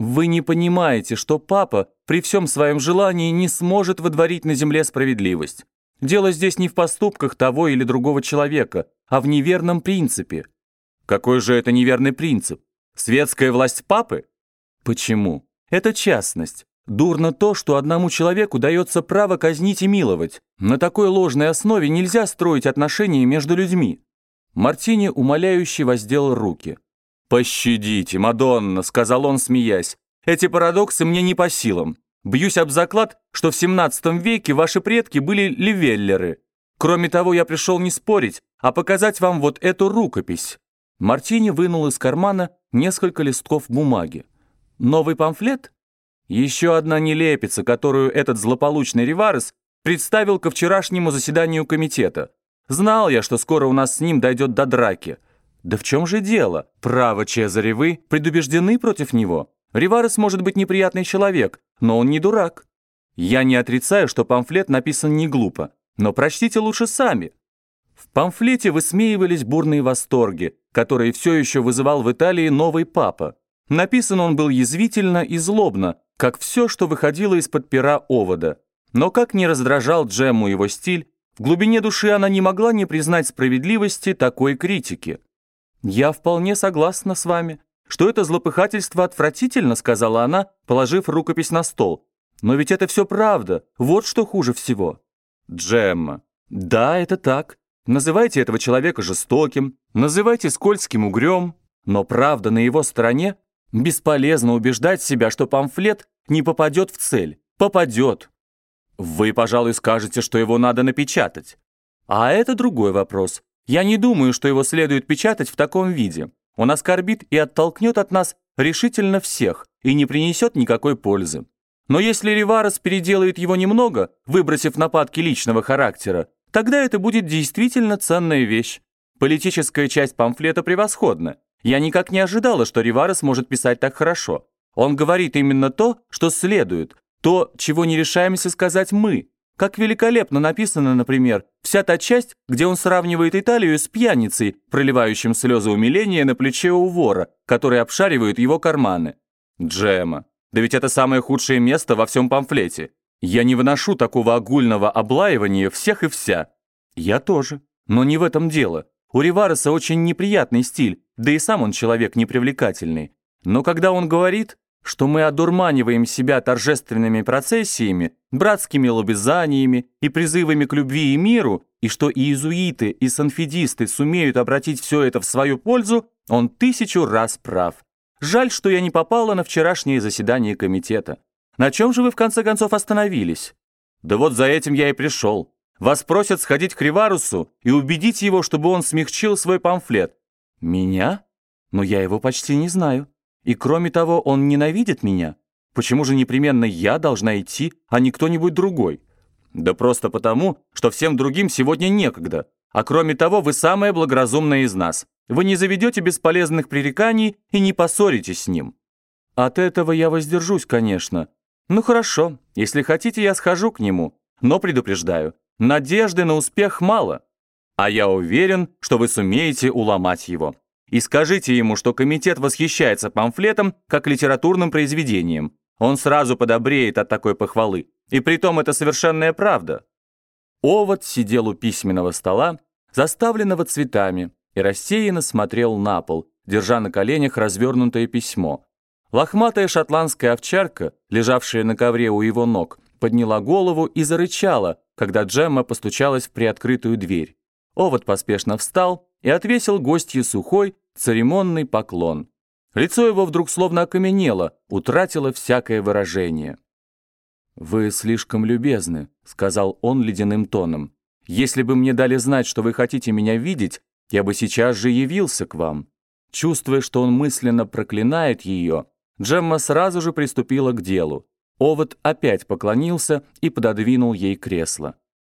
Вы не понимаете, что папа при всем своем желании не сможет водворить на земле справедливость. Дело здесь не в поступках того или другого человека, а в неверном принципе. Какой же это неверный принцип? Светская власть папы? Почему? Это частность. Дурно то, что одному человеку дается право казнить и миловать. На такой ложной основе нельзя строить отношения между людьми. Мартини умоляюще воздел руки. «Пощадите, Мадонна», — сказал он, смеясь. «Эти парадоксы мне не по силам. Бьюсь об заклад, что в 17 веке ваши предки были ливеллеры. Кроме того, я пришел не спорить, а показать вам вот эту рукопись». Мартини вынул из кармана несколько листков бумаги. «Новый памфлет?» Еще одна нелепица, которую этот злополучный Риварес представил ко вчерашнему заседанию комитета. Знал я, что скоро у нас с ним дойдет до драки. Да в чем же дело? Право, Чезаре, вы предубеждены против него? Риварес может быть неприятный человек, но он не дурак. Я не отрицаю, что памфлет написан не глупо, но прочтите лучше сами. В памфлете высмеивались бурные восторги, которые все еще вызывал в Италии новый папа. Написан он был язвительно и злобно, как все, что выходило из-под пера овода. Но как не раздражал Джемму его стиль, в глубине души она не могла не признать справедливости такой критики. «Я вполне согласна с вами, что это злопыхательство отвратительно», сказала она, положив рукопись на стол. «Но ведь это все правда, вот что хуже всего». «Джемма, да, это так. Называйте этого человека жестоким, называйте скользким угрём, но правда на его стороне. Бесполезно убеждать себя, что памфлет не попадет в цель. Попадет. Вы, пожалуй, скажете, что его надо напечатать. А это другой вопрос. Я не думаю, что его следует печатать в таком виде. Он оскорбит и оттолкнет от нас решительно всех и не принесет никакой пользы. Но если Риварес переделает его немного, выбросив нападки личного характера, тогда это будет действительно ценная вещь. Политическая часть памфлета превосходна. Я никак не ожидала, что Риварес может писать так хорошо. Он говорит именно то, что следует, то, чего не решаемся сказать мы, как великолепно написано, например, вся та часть, где он сравнивает Италию с пьяницей, проливающим слезы умиления на плече у вора, который обшаривает его карманы. Джема. Да ведь это самое худшее место во всем памфлете. Я не выношу такого огульного облаивания всех и вся. Я тоже. Но не в этом дело. У Ривареса очень неприятный стиль, да и сам он человек непривлекательный. Но когда он говорит, что мы одурманиваем себя торжественными процессиями, братскими лобызаниями и призывами к любви и миру, и что иезуиты и санфидисты сумеют обратить все это в свою пользу, он тысячу раз прав. Жаль, что я не попала на вчерашнее заседание комитета. На чем же вы в конце концов остановились? Да вот за этим я и пришел. Вас просят сходить к Риварусу и убедить его, чтобы он смягчил свой памфлет. Меня? Но я его почти не знаю. И кроме того, он ненавидит меня. Почему же непременно я должна идти, а не кто-нибудь другой? Да просто потому, что всем другим сегодня некогда. А кроме того, вы самая благоразумная из нас. Вы не заведете бесполезных пререканий и не поссоритесь с ним. От этого я воздержусь, конечно. Ну хорошо, если хотите, я схожу к нему. Но предупреждаю, надежды на успех мало. А я уверен, что вы сумеете уломать его. И скажите ему, что комитет восхищается памфлетом как литературным произведением. Он сразу подобреет от такой похвалы. И притом это совершенная правда. Овод сидел у письменного стола, заставленного цветами, и рассеянно смотрел на пол, держа на коленях развернутое письмо. Лохматая шотландская овчарка, лежавшая на ковре у его ног, подняла голову и зарычала, когда Джемма постучалась в приоткрытую дверь. Овод поспешно встал и отвесил гостье сухой, церемонный поклон. Лицо его вдруг словно окаменело, утратило всякое выражение. «Вы слишком любезны», — сказал он ледяным тоном. «Если бы мне дали знать, что вы хотите меня видеть, я бы сейчас же явился к вам». Чувствуя, что он мысленно проклинает ее, Джемма сразу же приступила к делу. Овод опять поклонился и пододвинул ей кресло.